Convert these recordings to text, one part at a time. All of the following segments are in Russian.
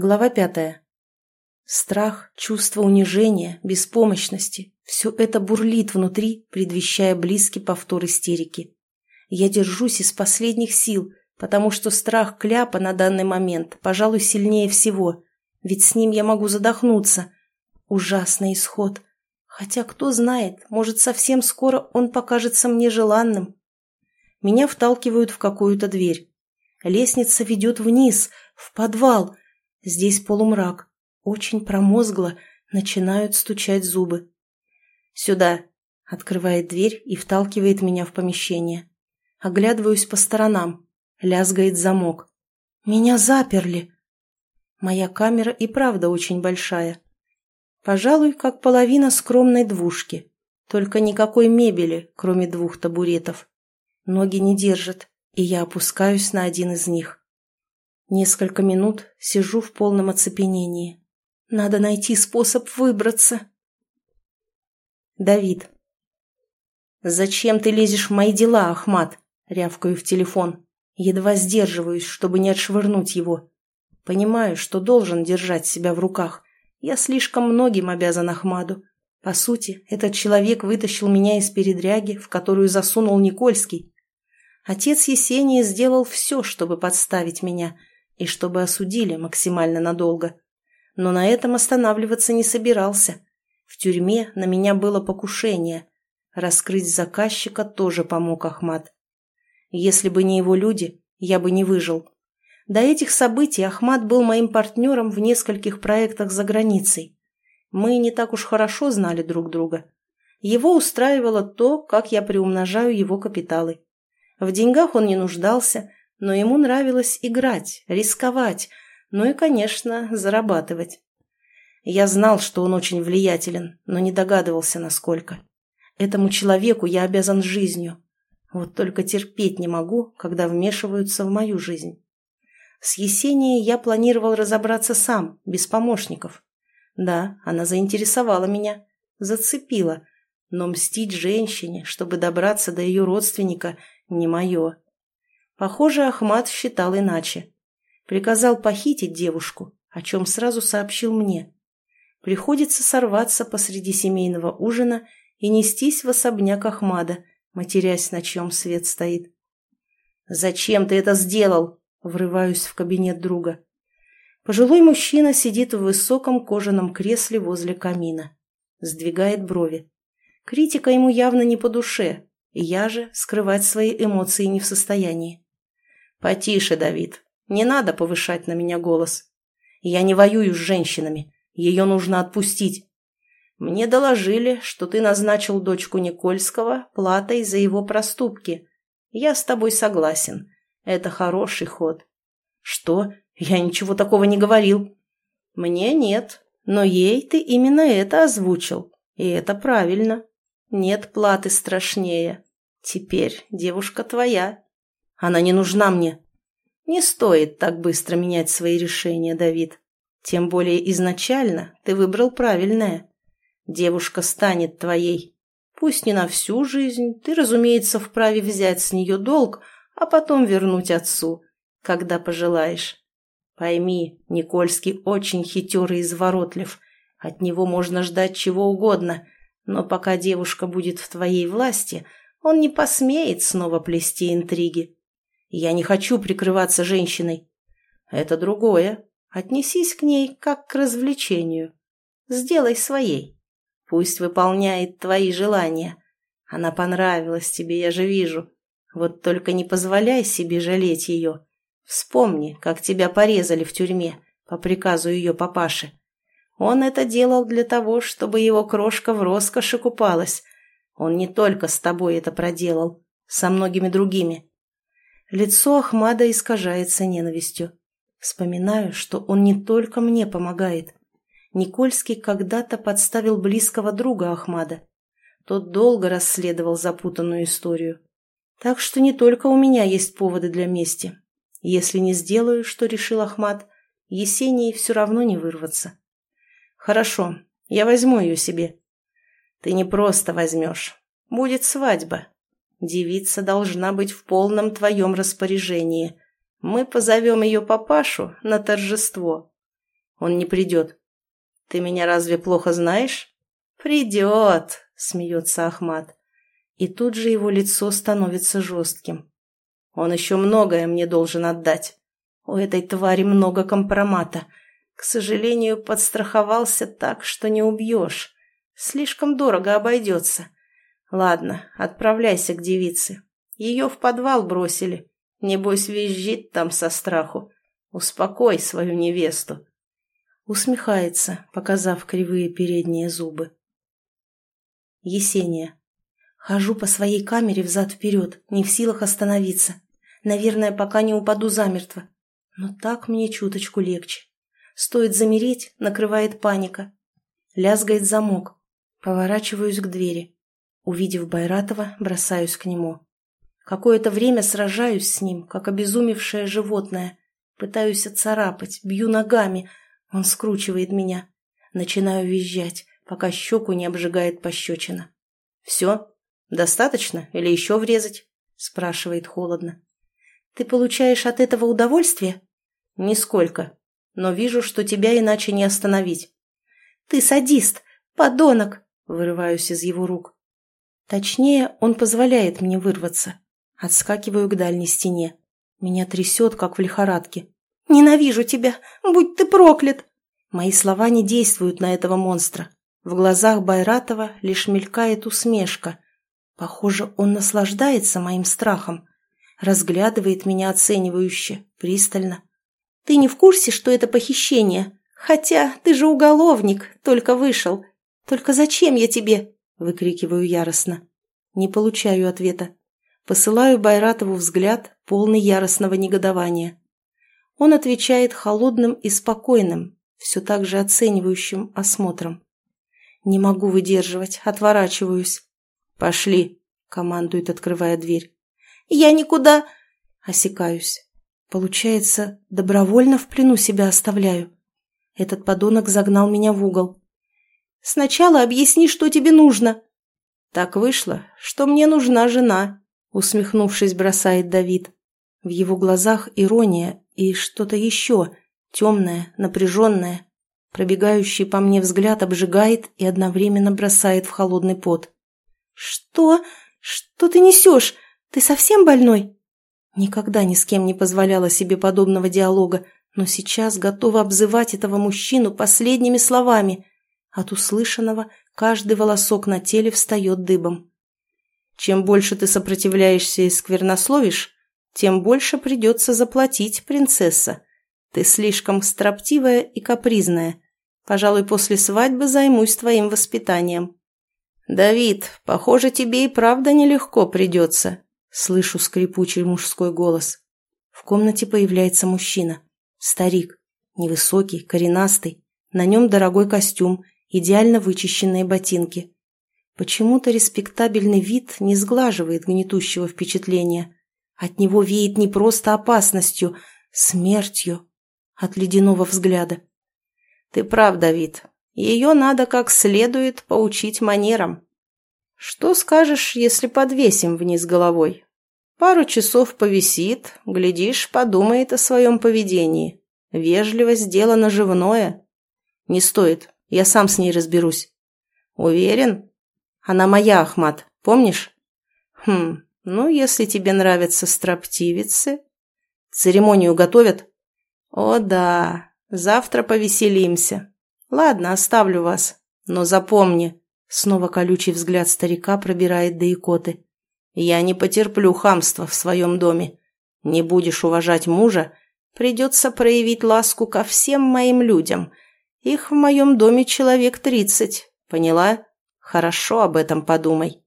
Глава пятая. Страх, чувство унижения, беспомощности – все это бурлит внутри, предвещая близкий повтор истерики. Я держусь из последних сил, потому что страх кляпа на данный момент, пожалуй, сильнее всего, ведь с ним я могу задохнуться. Ужасный исход. Хотя, кто знает, может, совсем скоро он покажется мне желанным. Меня вталкивают в какую-то дверь. Лестница ведет вниз, в подвал – Здесь полумрак, очень промозгло, начинают стучать зубы. «Сюда!» — открывает дверь и вталкивает меня в помещение. Оглядываюсь по сторонам. Лязгает замок. «Меня заперли!» Моя камера и правда очень большая. Пожалуй, как половина скромной двушки. Только никакой мебели, кроме двух табуретов. Ноги не держат, и я опускаюсь на один из них. Несколько минут сижу в полном оцепенении. Надо найти способ выбраться. Давид. «Зачем ты лезешь в мои дела, Ахмат?» Рявкаю в телефон. Едва сдерживаюсь, чтобы не отшвырнуть его. Понимаю, что должен держать себя в руках. Я слишком многим обязан Ахмаду. По сути, этот человек вытащил меня из передряги, в которую засунул Никольский. Отец Есения сделал все, чтобы подставить меня – и чтобы осудили максимально надолго. Но на этом останавливаться не собирался. В тюрьме на меня было покушение. Раскрыть заказчика тоже помог Ахмат. Если бы не его люди, я бы не выжил. До этих событий Ахмат был моим партнером в нескольких проектах за границей. Мы не так уж хорошо знали друг друга. Его устраивало то, как я приумножаю его капиталы. В деньгах он не нуждался, но ему нравилось играть, рисковать, ну и, конечно, зарабатывать. Я знал, что он очень влиятелен, но не догадывался, насколько. Этому человеку я обязан жизнью. Вот только терпеть не могу, когда вмешиваются в мою жизнь. С Есенией я планировал разобраться сам, без помощников. Да, она заинтересовала меня, зацепила, но мстить женщине, чтобы добраться до ее родственника, не мое. Похоже, Ахмат считал иначе. Приказал похитить девушку, о чем сразу сообщил мне. Приходится сорваться посреди семейного ужина и нестись в особняк Ахмада, матерясь, на чем свет стоит. «Зачем ты это сделал?» — врываюсь в кабинет друга. Пожилой мужчина сидит в высоком кожаном кресле возле камина. Сдвигает брови. Критика ему явно не по душе, и я же скрывать свои эмоции не в состоянии. «Потише, Давид. Не надо повышать на меня голос. Я не воюю с женщинами. Ее нужно отпустить. Мне доложили, что ты назначил дочку Никольского платой за его проступки. Я с тобой согласен. Это хороший ход». «Что? Я ничего такого не говорил». «Мне нет, но ей ты именно это озвучил. И это правильно. Нет платы страшнее. Теперь девушка твоя». Она не нужна мне. Не стоит так быстро менять свои решения, Давид. Тем более изначально ты выбрал правильное. Девушка станет твоей. Пусть не на всю жизнь, ты, разумеется, вправе взять с нее долг, а потом вернуть отцу, когда пожелаешь. Пойми, Никольский очень хитер и изворотлив. От него можно ждать чего угодно, но пока девушка будет в твоей власти, он не посмеет снова плести интриги. Я не хочу прикрываться женщиной. Это другое. Отнесись к ней как к развлечению. Сделай своей. Пусть выполняет твои желания. Она понравилась тебе, я же вижу. Вот только не позволяй себе жалеть ее. Вспомни, как тебя порезали в тюрьме по приказу ее папаши. Он это делал для того, чтобы его крошка в роскоши купалась. Он не только с тобой это проделал, со многими другими. Лицо Ахмада искажается ненавистью. Вспоминаю, что он не только мне помогает. Никольский когда-то подставил близкого друга Ахмада. Тот долго расследовал запутанную историю. Так что не только у меня есть поводы для мести. Если не сделаю, что решил Ахмад, Есении все равно не вырваться. Хорошо, я возьму ее себе. Ты не просто возьмешь. Будет свадьба, Девица должна быть в полном твоем распоряжении. Мы позовем ее папашу на торжество. Он не придет. Ты меня разве плохо знаешь? Придет, смеется Ахмат. И тут же его лицо становится жестким. Он еще многое мне должен отдать. У этой твари много компромата. К сожалению, подстраховался так, что не убьешь. Слишком дорого обойдется. Ладно, отправляйся к девице. Ее в подвал бросили. Небось, визжит там со страху. Успокой свою невесту. Усмехается, показав кривые передние зубы. Есения. Хожу по своей камере взад-вперед, не в силах остановиться. Наверное, пока не упаду замертво. Но так мне чуточку легче. Стоит замереть, накрывает паника. Лязгает замок. Поворачиваюсь к двери. Увидев Байратова, бросаюсь к нему. Какое-то время сражаюсь с ним, как обезумевшее животное. Пытаюсь отцарапать, бью ногами. Он скручивает меня. Начинаю визжать, пока щеку не обжигает пощечина. «Все? Достаточно? Или еще врезать?» спрашивает холодно. «Ты получаешь от этого удовольствие?» «Нисколько. Но вижу, что тебя иначе не остановить». «Ты садист! Подонок!» Вырываюсь из его рук. Точнее, он позволяет мне вырваться. Отскакиваю к дальней стене. Меня трясет, как в лихорадке. «Ненавижу тебя! Будь ты проклят!» Мои слова не действуют на этого монстра. В глазах Байратова лишь мелькает усмешка. Похоже, он наслаждается моим страхом. Разглядывает меня оценивающе, пристально. «Ты не в курсе, что это похищение? Хотя ты же уголовник, только вышел. Только зачем я тебе?» Выкрикиваю яростно. Не получаю ответа. Посылаю Байратову взгляд, полный яростного негодования. Он отвечает холодным и спокойным, все так же оценивающим осмотром. Не могу выдерживать, отворачиваюсь. «Пошли», — командует, открывая дверь. «Я никуда...» — осекаюсь. Получается, добровольно в плену себя оставляю. Этот подонок загнал меня в угол. Сначала объясни, что тебе нужно». «Так вышло, что мне нужна жена», — усмехнувшись, бросает Давид. В его глазах ирония и что-то еще, темное, напряженное. Пробегающий по мне взгляд обжигает и одновременно бросает в холодный пот. «Что? Что ты несешь? Ты совсем больной?» Никогда ни с кем не позволяла себе подобного диалога, но сейчас готова обзывать этого мужчину последними словами. От услышанного каждый волосок на теле встает дыбом. Чем больше ты сопротивляешься и сквернословишь, тем больше придется заплатить, принцесса. Ты слишком строптивая и капризная. Пожалуй, после свадьбы займусь твоим воспитанием. Давид, похоже, тебе и правда нелегко придется. Слышу скрипучий мужской голос. В комнате появляется мужчина. Старик. Невысокий, коренастый. На нем дорогой костюм идеально вычищенные ботинки. Почему-то респектабельный вид не сглаживает гнетущего впечатления. От него веет не просто опасностью, смертью от ледяного взгляда. «Ты прав, Давид. Ее надо как следует поучить манерам. Что скажешь, если подвесим вниз головой? Пару часов повисит, глядишь, подумает о своем поведении. Вежливость – дело наживное. Не стоит, я сам с ней разберусь. Уверен? Она моя, Ахмат, помнишь? Хм, ну, если тебе нравятся строптивицы... Церемонию готовят? О, да, завтра повеселимся. Ладно, оставлю вас. Но запомни, снова колючий взгляд старика пробирает до икоты. Я не потерплю хамства в своем доме. Не будешь уважать мужа, придется проявить ласку ко всем моим людям — их в моем доме человек тридцать. Поняла? Хорошо об этом подумай.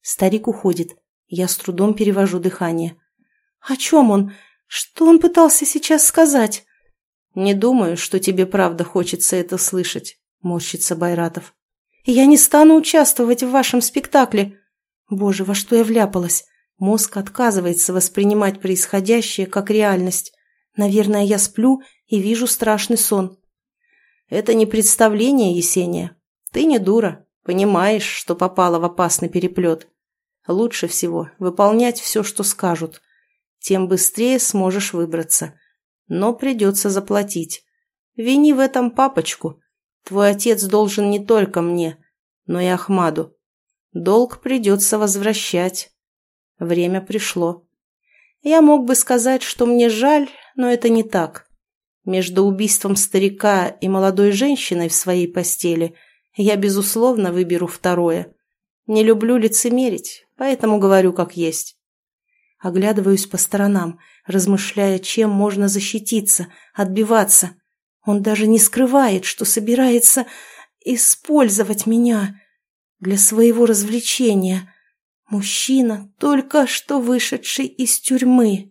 Старик уходит. Я с трудом перевожу дыхание. О чем он? Что он пытался сейчас сказать? Не думаю, что тебе правда хочется это слышать, морщится Байратов. Я не стану участвовать в вашем спектакле. Боже, во что я вляпалась? Мозг отказывается воспринимать происходящее как реальность. Наверное, я сплю и вижу страшный сон. Это не представление, Есения. Ты не дура, понимаешь, что попала в опасный переплет. Лучше всего выполнять все, что скажут. Тем быстрее сможешь выбраться. Но придется заплатить. Вини в этом папочку. Твой отец должен не только мне, но и Ахмаду. Долг придется возвращать. Время пришло. Я мог бы сказать, что мне жаль, но это не так. Между убийством старика и молодой женщиной в своей постели я, безусловно, выберу второе. Не люблю лицемерить, поэтому говорю как есть. Оглядываюсь по сторонам, размышляя, чем можно защититься, отбиваться. Он даже не скрывает, что собирается использовать меня для своего развлечения. Мужчина, только что вышедший из тюрьмы.